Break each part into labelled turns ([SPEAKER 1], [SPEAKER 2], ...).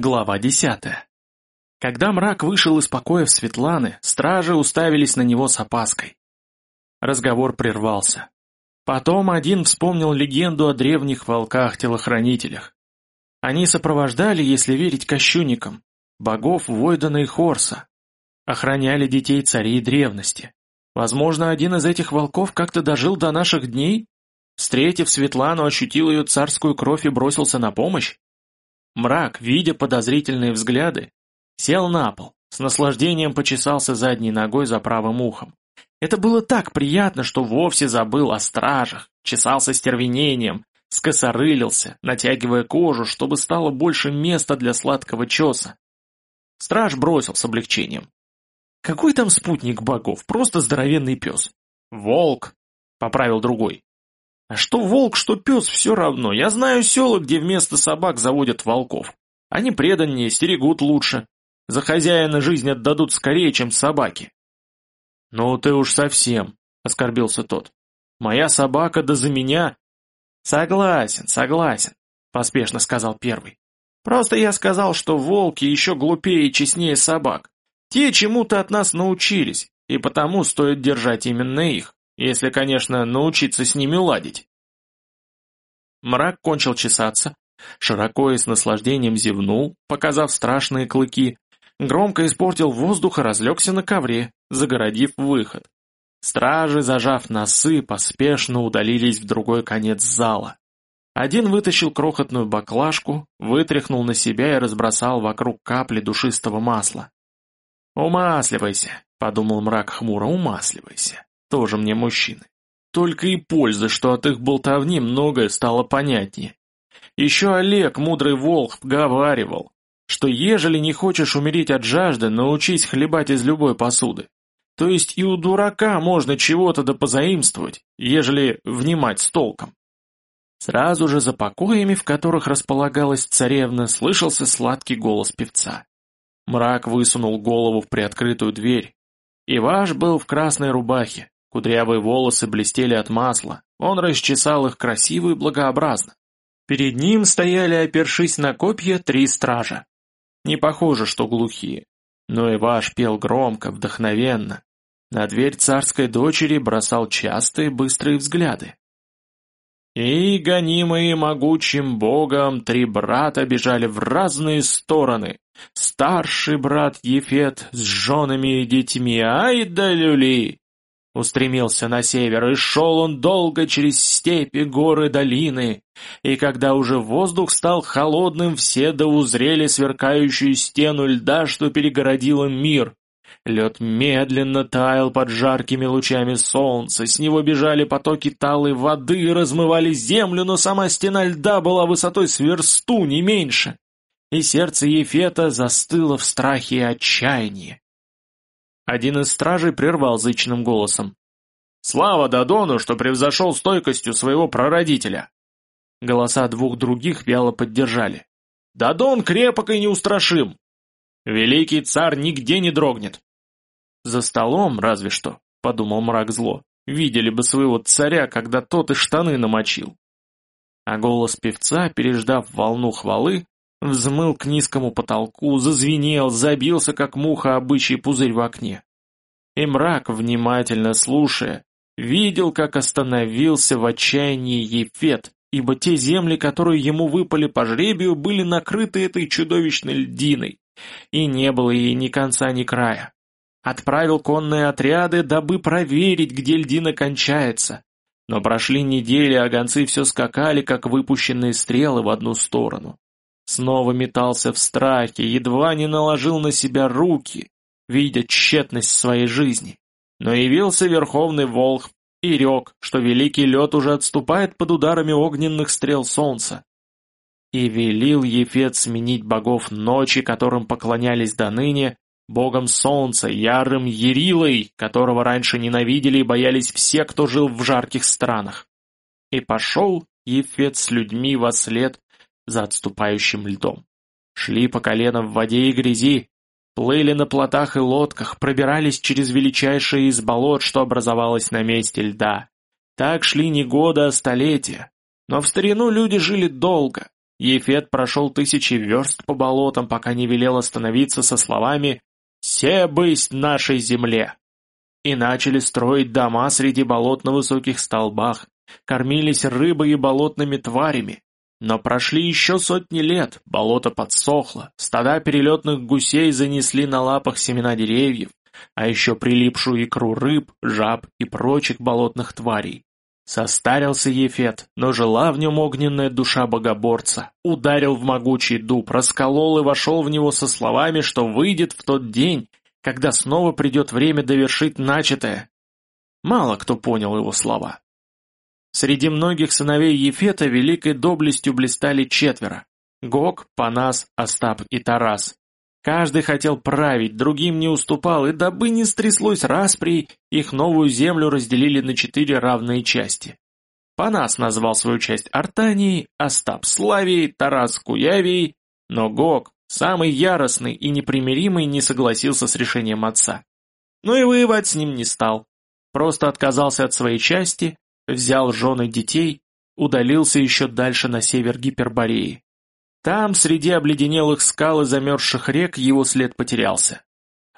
[SPEAKER 1] Глава десятая. Когда мрак вышел из покоев Светланы, стражи уставились на него с опаской. Разговор прервался. Потом один вспомнил легенду о древних волках-телохранителях. Они сопровождали, если верить кощунникам, богов Войдана и Хорса, охраняли детей царей древности. Возможно, один из этих волков как-то дожил до наших дней? Встретив Светлану, ощутил ее царскую кровь и бросился на помощь? Мрак, видя подозрительные взгляды, сел на пол, с наслаждением почесался задней ногой за правым ухом. Это было так приятно, что вовсе забыл о стражах, чесался стервенением, скосорылился, натягивая кожу, чтобы стало больше места для сладкого чеса. Страж бросил с облегчением. Какой там спутник богов, просто здоровенный пес. Волк, поправил другой. А что волк, что пес, все равно. Я знаю села, где вместо собак заводят волков. Они преданнее, стерегут лучше. За хозяина жизнь отдадут скорее, чем собаки. Ну ты уж совсем, оскорбился тот. Моя собака да за меня. Согласен, согласен, поспешно сказал первый. Просто я сказал, что волки еще глупее и честнее собак. Те чему-то от нас научились, и потому стоит держать именно их. Если, конечно, научиться с ними ладить. Мрак кончил чесаться, широко и с наслаждением зевнул, показав страшные клыки, громко испортил воздух и разлегся на ковре, загородив выход. Стражи, зажав носы, поспешно удалились в другой конец зала. Один вытащил крохотную баклажку, вытряхнул на себя и разбросал вокруг капли душистого масла. «Умасливайся», — подумал мрак хмуро, — «умасливайся» тоже мне мужчины. Только и пользы, что от их болтовни многое стало понятнее. Еще Олег, мудрый волк, говаривал, что ежели не хочешь умереть от жажды, научись хлебать из любой посуды. То есть и у дурака можно чего-то да позаимствовать, ежели внимать с толком. Сразу же за покоями, в которых располагалась царевна, слышался сладкий голос певца. Мрак высунул голову в приоткрытую дверь. Иваш был в красной рубахе, Кудрявые волосы блестели от масла, он расчесал их красиво и благообразно. Перед ним стояли, опершись на копья, три стража. Не похоже, что глухие. Но Иваш пел громко, вдохновенно. На дверь царской дочери бросал частые быстрые взгляды. И, гонимые могучим богом, три брата бежали в разные стороны. Старший брат Ефет с женами и детьми, ай да люли! Устремился на север, и шел он долго через степи, горы, долины. И когда уже воздух стал холодным, все да узрели сверкающую стену льда, что перегородила мир. Лед медленно таял под жаркими лучами солнца, с него бежали потоки талой воды и размывали землю, но сама стена льда была высотой с версту, не меньше. И сердце Ефета застыло в страхе и отчаянии. Один из стражей прервал зычным голосом. «Слава Дадону, что превзошел стойкостью своего прародителя!» Голоса двух других вяло поддержали. «Дадон крепок и неустрашим! Великий царь нигде не дрогнет!» «За столом, разве что», — подумал мрак зло, — «видели бы своего царя, когда тот и штаны намочил». А голос певца, переждав волну хвалы, Взмыл к низкому потолку, зазвенел, забился, как муха, обычий пузырь в окне. И мрак, внимательно слушая, видел, как остановился в отчаянии Ефет, ибо те земли, которые ему выпали по жребию, были накрыты этой чудовищной льдиной, и не было ей ни конца, ни края. Отправил конные отряды, дабы проверить, где льдина кончается. Но прошли недели, а гонцы все скакали, как выпущенные стрелы в одну сторону. Снова метался в страхе, едва не наложил на себя руки, видя тщетность своей жизни. Но явился верховный волх и рек, что великий лед уже отступает под ударами огненных стрел солнца. И велил Ефет сменить богов ночи, которым поклонялись до ныне, богом солнца, ярым Ерилой, которого раньше ненавидели и боялись все, кто жил в жарких странах. И пошел Ефет с людьми во след за отступающим льдом. Шли по колено в воде и грязи, плыли на плотах и лодках, пробирались через величайшее из болот, что образовалось на месте льда. Так шли не года, а столетия. Но в старину люди жили долго. Ефет прошел тысячи верст по болотам, пока не велел остановиться со словами «Се бысть нашей земле!» И начали строить дома среди болот на высоких столбах, кормились рыбой и болотными тварями. Но прошли еще сотни лет, болото подсохло, стада перелетных гусей занесли на лапах семена деревьев, а еще прилипшую икру рыб, жаб и прочих болотных тварей. Состарился Ефет, но жила в нем огненная душа богоборца, ударил в могучий дуб, расколол и вошел в него со словами, что выйдет в тот день, когда снова придет время довершить начатое. Мало кто понял его слова. Среди многих сыновей Ефета великой доблестью блистали четверо. Гог, Панас, Остап и Тарас. Каждый хотел править, другим не уступал, и дабы не стряслось распри, их новую землю разделили на четыре равные части. Панас назвал свою часть Артанией, Остап Славией, Тарас Куявией, но Гог, самый яростный и непримиримый, не согласился с решением отца. Но и воевать с ним не стал. Просто отказался от своей части, взял жены детей, удалился еще дальше на север Гипербореи. Там, среди обледенелых скал и замерзших рек, его след потерялся.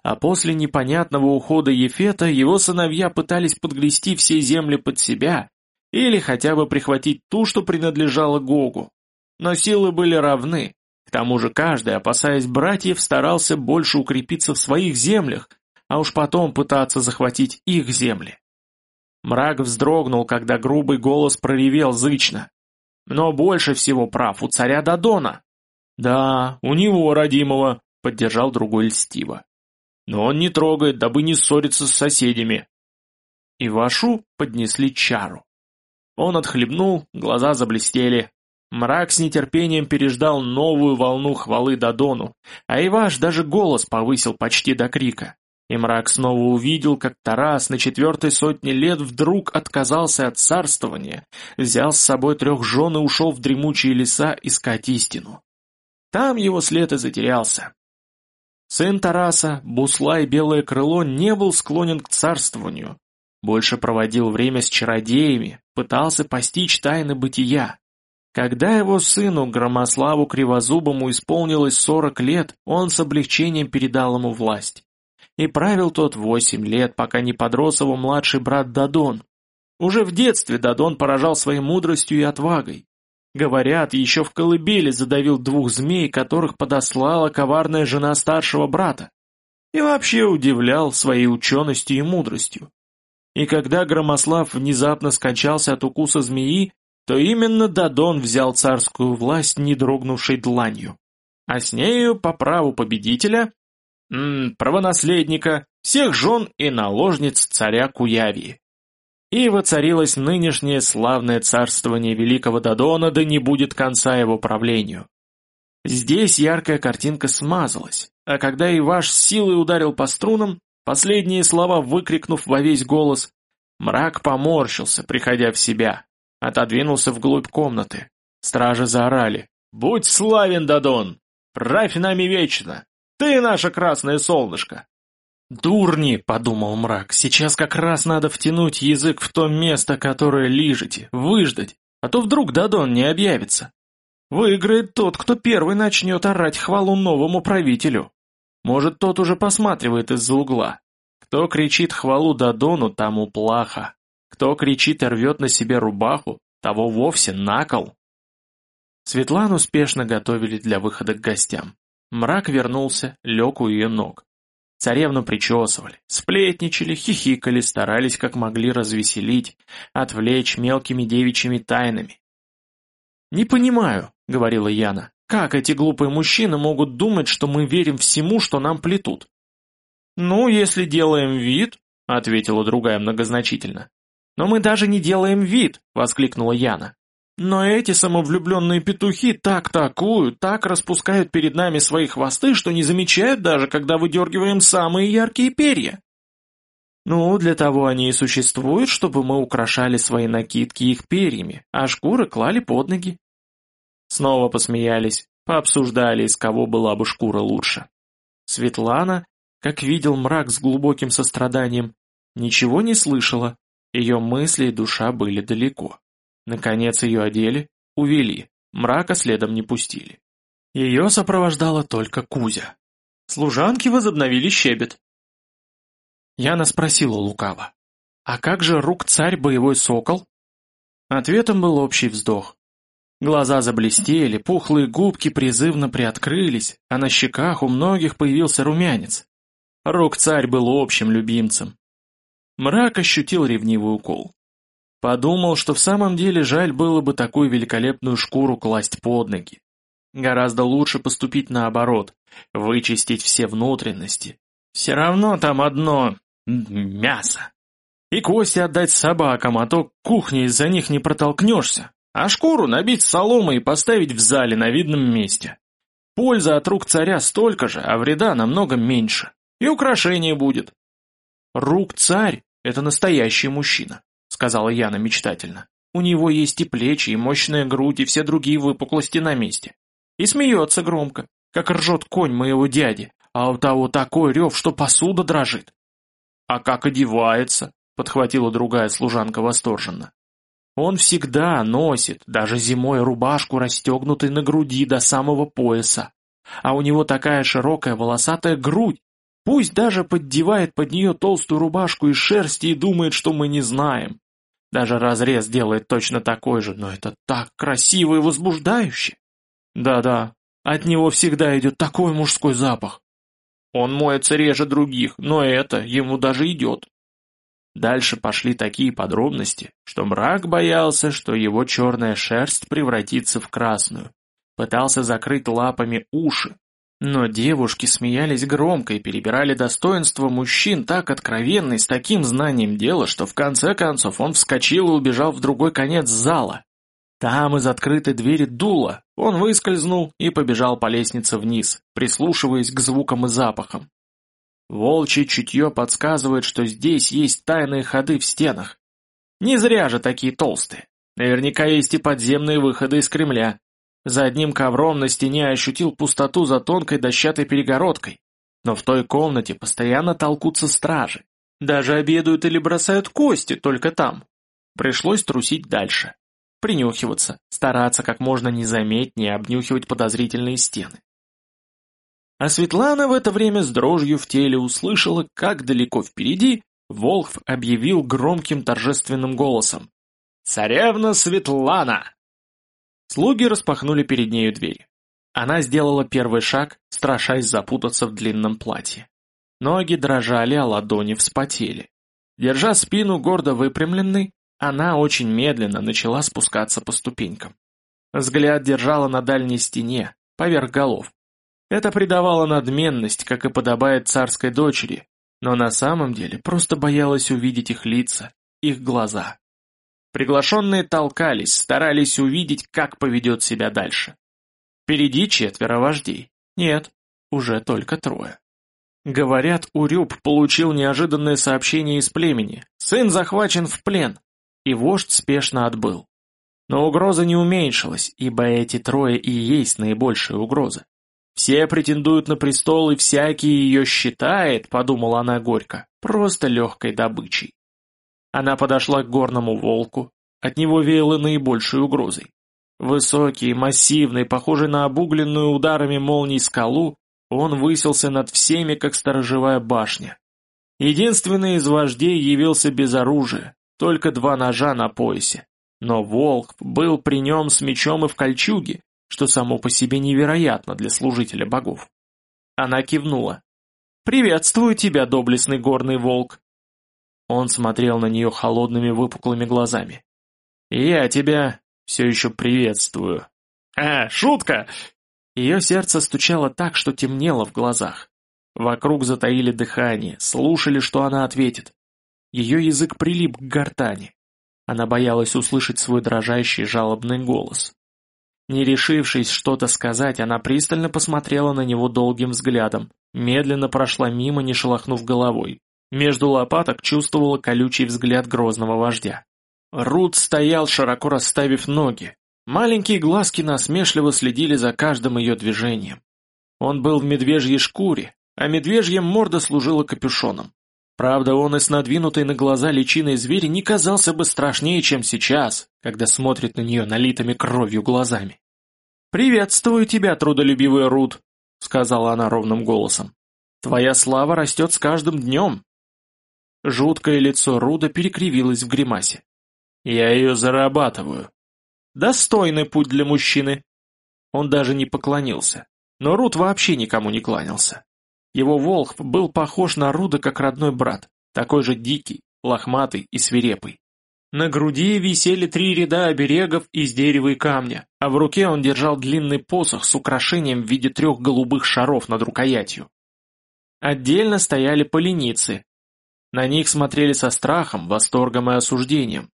[SPEAKER 1] А после непонятного ухода Ефета его сыновья пытались подгрести все земли под себя или хотя бы прихватить ту, что принадлежала Гогу. Но силы были равны. К тому же каждый, опасаясь братьев, старался больше укрепиться в своих землях, а уж потом пытаться захватить их земли. Мрак вздрогнул, когда грубый голос проревел зычно. Но больше всего прав у царя Дадона. Да, у него, родимого, поддержал другой льстиво. Но он не трогает, дабы не ссориться с соседями. И Вашу поднесли чару. Он отхлебнул, глаза заблестели. Мрак с нетерпением переждал новую волну хвалы Дадону, а Иваш даже голос повысил почти до крика. И мрак снова увидел, как Тарас на четвертой сотне лет вдруг отказался от царствования, взял с собой трех жен и ушел в дремучие леса искать истину. Там его след и затерялся. Сын Тараса, Буслай Белое Крыло, не был склонен к царствованию, больше проводил время с чародеями, пытался постичь тайны бытия. Когда его сыну, Громославу Кривозубому, исполнилось сорок лет, он с облегчением передал ему власть и правил тот восемь лет, пока не подрос его младший брат Дадон. Уже в детстве Дадон поражал своей мудростью и отвагой. Говорят, еще в колыбели задавил двух змей, которых подослала коварная жена старшего брата. И вообще удивлял своей ученостью и мудростью. И когда Громослав внезапно скончался от укуса змеи, то именно Дадон взял царскую власть, не дрогнувшей дланью. А с нею, по праву победителя, м правонаследника, всех жен и наложниц царя Куявии. И воцарилось нынешнее славное царствование великого Дадона, да не будет конца его правлению. Здесь яркая картинка смазалась, а когда Иваш с силой ударил по струнам, последние слова выкрикнув во весь голос, мрак поморщился, приходя в себя, отодвинулся вглубь комнаты. Стражи заорали «Будь славен, Дадон! Правь нами вечно! Ты наше красное солнышко!» «Дурни!» — подумал мрак. «Сейчас как раз надо втянуть язык в то место, которое лижете, выждать, а то вдруг Дадон не объявится. Выиграет тот, кто первый начнет орать хвалу новому правителю. Может, тот уже посматривает из-за угла. Кто кричит хвалу Дадону, тому плохо. Кто кричит и рвет на себе рубаху, того вовсе накол». Светлану успешно готовили для выхода к гостям. Мрак вернулся, лег у ее ног. Царевну причесывали, сплетничали, хихикали, старались как могли развеселить, отвлечь мелкими девичьими тайнами. «Не понимаю», — говорила Яна, — «как эти глупые мужчины могут думать, что мы верим всему, что нам плетут?» «Ну, если делаем вид», — ответила другая многозначительно. «Но мы даже не делаем вид», — воскликнула Яна. Но эти самовлюбленные петухи так такуют, так распускают перед нами свои хвосты, что не замечают даже, когда выдергиваем самые яркие перья. Ну, для того они и существуют, чтобы мы украшали свои накидки их перьями, а шкуры клали под ноги. Снова посмеялись, пообсуждали, из кого была бы шкура лучше. Светлана, как видел мрак с глубоким состраданием, ничего не слышала, ее мысли и душа были далеко. Наконец ее одели, увели, Мрака следом не пустили. Ее сопровождала только Кузя. Служанки возобновили щебет. Яна спросила лукаво. «А как же рук-царь боевой сокол?» Ответом был общий вздох. Глаза заблестели, пухлые губки призывно приоткрылись, а на щеках у многих появился румянец. Рук-царь был общим любимцем. Мрак ощутил ревнивый укол. Подумал, что в самом деле жаль было бы такую великолепную шкуру класть под ноги. Гораздо лучше поступить наоборот, вычистить все внутренности. Все равно там одно мясо. И кости отдать собакам, а то кухни из-за них не протолкнешься. А шкуру набить соломой и поставить в зале на видном месте. Польза от рук царя столько же, а вреда намного меньше. И украшение будет. Рук царь — это настоящий мужчина, сказала Яна мечтательно. У него есть и плечи, и мощная грудь, и все другие выпуклости на месте. И смеется громко, как ржет конь моего дяди, а у того такой рев, что посуда дрожит. «А как одевается?» — подхватила другая служанка восторженно. «Он всегда носит, даже зимой, рубашку, расстегнутой на груди до самого пояса. А у него такая широкая волосатая грудь, пусть даже поддевает под нее толстую рубашку из шерсти и думает, что мы не знаем. Даже разрез делает точно такой же, но это так красиво и возбуждающе. Да-да, от него всегда идет такой мужской запах. Он моется реже других, но это ему даже идет. Дальше пошли такие подробности, что мрак боялся, что его черная шерсть превратится в красную. Пытался закрыть лапами уши. Но девушки смеялись громко и перебирали достоинства мужчин так откровенно и с таким знанием дела, что в конце концов он вскочил и убежал в другой конец зала, там из открытой двери дуло, он выскользнул и побежал по лестнице вниз, прислушиваясь к звукам и запахам. Волчье чутье подсказывает, что здесь есть тайные ходы в стенах. Не зря же такие толстые. Наверняка есть и подземные выходы из Кремля. За одним ковром на стене ощутил пустоту за тонкой дощатой перегородкой. Но в той комнате постоянно толкутся стражи. Даже обедают или бросают кости только там. Пришлось трусить дальше принюхиваться, стараться как можно незаметнее обнюхивать подозрительные стены. А Светлана в это время с дрожью в теле услышала, как далеко впереди Волхв объявил громким торжественным голосом. «Царевна Светлана!» Слуги распахнули перед нею дверь. Она сделала первый шаг, страшась запутаться в длинном платье. Ноги дрожали, а ладони вспотели. Держа спину гордо выпрямленной, она очень медленно начала спускаться по ступенькам. Взгляд держала на дальней стене, поверх голов. Это придавало надменность, как и подобает царской дочери, но на самом деле просто боялась увидеть их лица, их глаза. Приглашенные толкались, старались увидеть, как поведет себя дальше. Впереди четверо вождей. Нет, уже только трое. Говорят, Урюб получил неожиданное сообщение из племени. Сын захвачен в плен и вождь спешно отбыл. Но угроза не уменьшилась, ибо эти трое и есть наибольшая угроза. Все претендуют на престол, и всякий ее считает, подумала она горько, просто легкой добычей. Она подошла к горному волку, от него веяло наибольшей угрозой. Высокий, массивный, похожий на обугленную ударами молний скалу, он высился над всеми, как сторожевая башня. Единственный из вождей явился без оружия, только два ножа на поясе. Но волк был при нем с мечом и в кольчуге, что само по себе невероятно для служителя богов. Она кивнула. «Приветствую тебя, доблестный горный волк!» Он смотрел на нее холодными выпуклыми глазами. «Я тебя все еще приветствую». «А, шутка!» Ее сердце стучало так, что темнело в глазах. Вокруг затаили дыхание, слушали, что она ответит. Ее язык прилип к гортани. Она боялась услышать свой дрожащий жалобный голос. Не решившись что-то сказать, она пристально посмотрела на него долгим взглядом, медленно прошла мимо, не шелохнув головой. Между лопаток чувствовала колючий взгляд грозного вождя. Рут стоял, широко расставив ноги. Маленькие глазки насмешливо следили за каждым ее движением. Он был в медвежьей шкуре, а медвежья морда служила капюшоном. Правда, он и с надвинутой на глаза личиной зверя не казался бы страшнее, чем сейчас, когда смотрит на нее налитыми кровью глазами. «Приветствую тебя, трудолюбивый Рут», — сказала она ровным голосом. «Твоя слава растет с каждым днем». Жуткое лицо Руда перекривилось в гримасе. «Я ее зарабатываю». «Достойный путь для мужчины». Он даже не поклонился. Но Руд вообще никому не кланялся. Его волхв был похож на Руда как родной брат, такой же дикий, лохматый и свирепый. На груди висели три ряда оберегов из дерева и камня, а в руке он держал длинный посох с украшением в виде трех голубых шаров над рукоятью. Отдельно стояли поленицы. На них смотрели со страхом, восторгом и осуждением.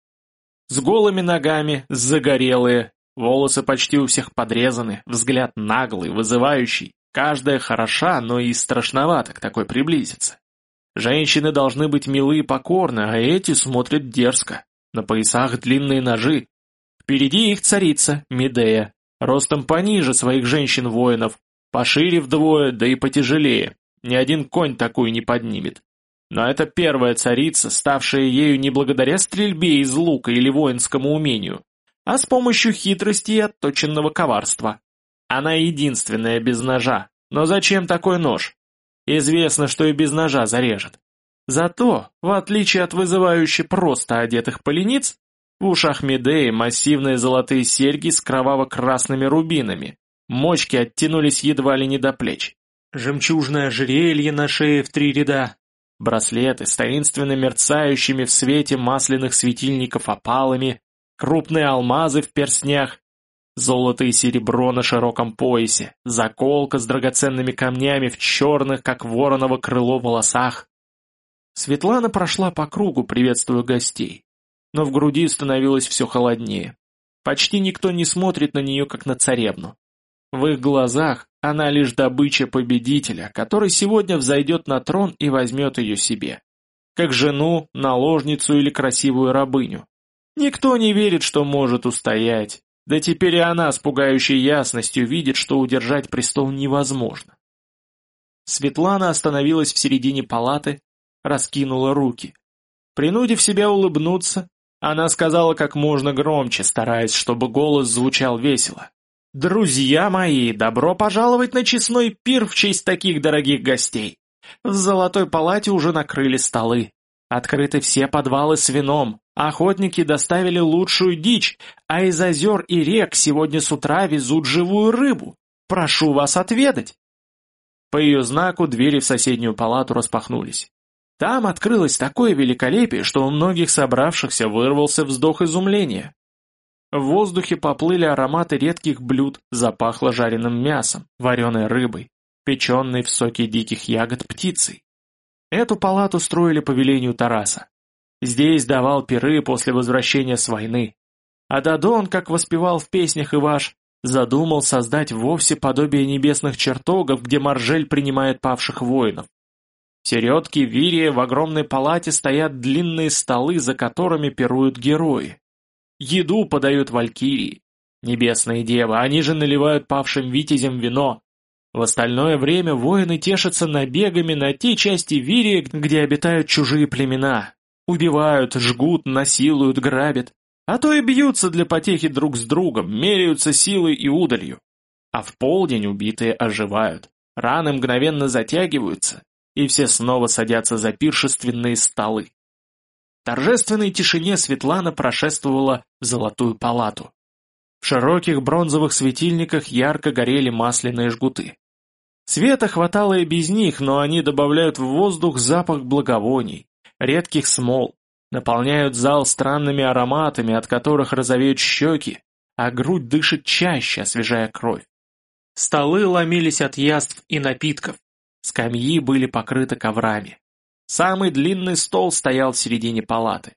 [SPEAKER 1] С голыми ногами, загорелые, волосы почти у всех подрезаны, взгляд наглый, вызывающий. Каждая хороша, но и страшновато к такой приблизиться. Женщины должны быть милы и покорны, а эти смотрят дерзко. На поясах длинные ножи. Впереди их царица, Медея, ростом пониже своих женщин-воинов, пошире вдвое, да и потяжелее. Ни один конь такую не поднимет. Но это первая царица, ставшая ею не благодаря стрельбе из лука или воинскому умению, а с помощью хитрости и отточенного коварства. Она единственная без ножа. Но зачем такой нож? Известно, что и без ножа зарежет. Зато, в отличие от вызывающе просто одетых полениц, в ушах Медеи массивные золотые серьги с кроваво-красными рубинами, мочки оттянулись едва ли не до плеч. Жемчужное ожерелье на шее в три ряда, браслеты с таинственно мерцающими в свете масляных светильников опалами, крупные алмазы в перстнях, золото и серебро на широком поясе, заколка с драгоценными камнями в черных, как вороново крыло, волосах, Светлана прошла по кругу, приветствуя гостей. Но в груди становилось все холоднее. Почти никто не смотрит на нее, как на царевну. В их глазах она лишь добыча победителя, который сегодня взойдет на трон и возьмет ее себе. Как жену, наложницу или красивую рабыню. Никто не верит, что может устоять. Да теперь и она с пугающей ясностью видит, что удержать престол невозможно. Светлана остановилась в середине палаты, раскинула руки. Принудив себя улыбнуться, она сказала как можно громче, стараясь, чтобы голос звучал весело. «Друзья мои, добро пожаловать на честной пир в честь таких дорогих гостей! В золотой палате уже накрыли столы. Открыты все подвалы с вином, охотники доставили лучшую дичь, а из озер и рек сегодня с утра везут живую рыбу. Прошу вас отведать!» По ее знаку двери в соседнюю палату распахнулись. Там открылось такое великолепие, что у многих собравшихся вырвался вздох изумления. В воздухе поплыли ароматы редких блюд, запахло жареным мясом, вареной рыбой, печеной в соке диких ягод птицей. Эту палату строили по велению Тараса. Здесь давал пиры после возвращения с войны. А Дадон, как воспевал в песнях Иваш, задумал создать вовсе подобие небесных чертогов, где Маржель принимает павших воинов. Середки Вирия в огромной палате стоят длинные столы, за которыми пируют герои. Еду подают валькирии. Небесные девы, они же наливают павшим витязям вино. В остальное время воины тешатся набегами на те части Вирия, где обитают чужие племена. Убивают, жгут, насилуют, грабят. А то и бьются для потехи друг с другом, меряются силой и удалью. А в полдень убитые оживают. Раны мгновенно затягиваются, и все снова садятся за пиршественные столы. Торжественной тишине Светлана прошествовала в золотую палату. В широких бронзовых светильниках ярко горели масляные жгуты. Света хватало и без них, но они добавляют в воздух запах благовоний, редких смол, наполняют зал странными ароматами, от которых розовеют щеки, а грудь дышит чаще, освежая кровь. Столы ломились от яств и напитков, Скамьи были покрыты коврами. Самый длинный стол стоял в середине палаты.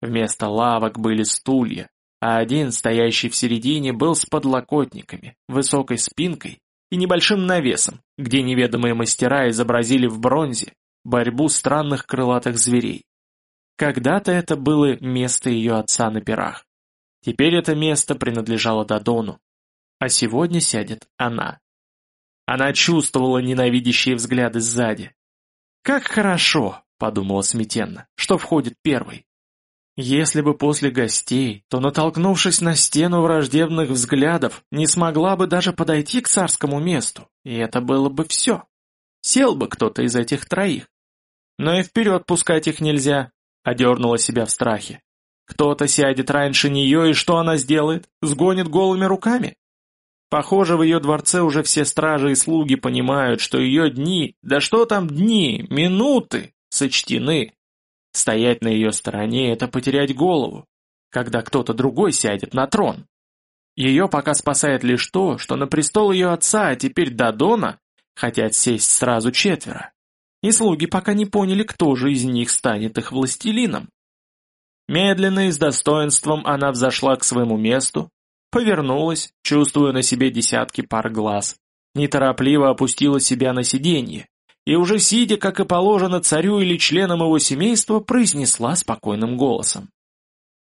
[SPEAKER 1] Вместо лавок были стулья, а один, стоящий в середине, был с подлокотниками, высокой спинкой и небольшим навесом, где неведомые мастера изобразили в бронзе борьбу странных крылатых зверей. Когда-то это было место ее отца на пирах. Теперь это место принадлежало Дадону. А сегодня сядет она. Она чувствовала ненавидящие взгляды сзади. «Как хорошо», — подумала смятенно, — «что входит первый». Если бы после гостей, то, натолкнувшись на стену враждебных взглядов, не смогла бы даже подойти к царскому месту, и это было бы все. Сел бы кто-то из этих троих. Но и вперед пускать их нельзя, одернула себя в страхе. Кто-то сядет раньше нее, и что она сделает? Сгонит голыми руками? Похоже, в ее дворце уже все стражи и слуги понимают, что ее дни, да что там дни, минуты, сочтены. Стоять на ее стороне — это потерять голову, когда кто-то другой сядет на трон. Ее пока спасает лишь то, что на престол ее отца, а теперь Дадона, хотят сесть сразу четверо. И слуги пока не поняли, кто же из них станет их властелином. Медленно и с достоинством она взошла к своему месту, повернулась, чувствуя на себе десятки пар глаз, неторопливо опустила себя на сиденье и уже сидя, как и положено царю или членам его семейства, произнесла спокойным голосом.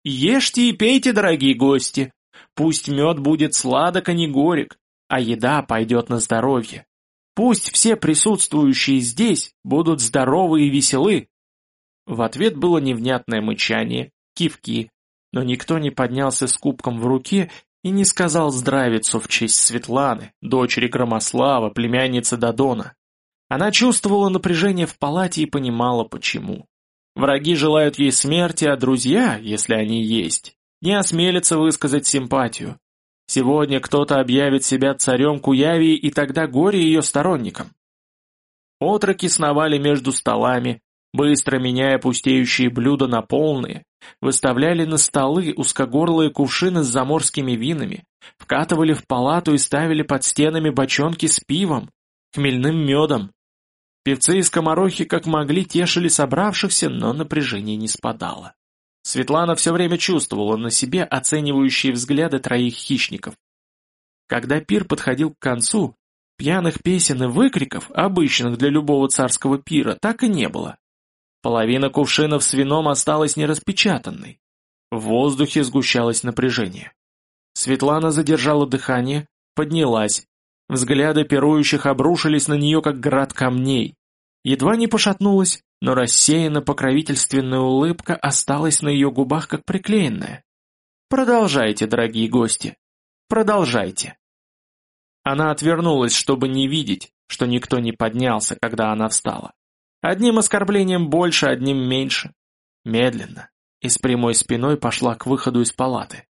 [SPEAKER 1] «Ешьте и пейте, дорогие гости, пусть мед будет сладок, а не горек, а еда пойдет на здоровье. Пусть все присутствующие здесь будут здоровы и веселы». В ответ было невнятное мычание, кивки, но никто не поднялся с кубком в руке и не сказал здравицу в честь Светланы, дочери Громослава, племянницы Дадона. Она чувствовала напряжение в палате и понимала, почему. Враги желают ей смерти, а друзья, если они есть, не осмелятся высказать симпатию. Сегодня кто-то объявит себя царем Куявии, и тогда горе ее сторонникам. Отроки сновали между столами, быстро меняя пустеющие блюда на полные, выставляли на столы узкогорлые кувшины с заморскими винами, вкатывали в палату и ставили под стенами бочонки с пивом, хмельным медом. Певцы и скоморохи как могли тешили собравшихся, но напряжение не спадало. Светлана все время чувствовала на себе оценивающие взгляды троих хищников. Когда пир подходил к концу, пьяных песен и выкриков, обычных для любого царского пира, так и не было. Половина кувшинов с вином осталась нераспечатанной. В воздухе сгущалось напряжение. Светлана задержала дыхание, поднялась. Взгляды пирующих обрушились на нее, как град камней. Едва не пошатнулась, но рассеянно покровительственная улыбка осталась на ее губах, как приклеенная. «Продолжайте, дорогие гости, продолжайте». Она отвернулась, чтобы не видеть, что никто не поднялся, когда она встала. Одним оскорблением больше, одним меньше. Медленно и с прямой спиной пошла к выходу из палаты.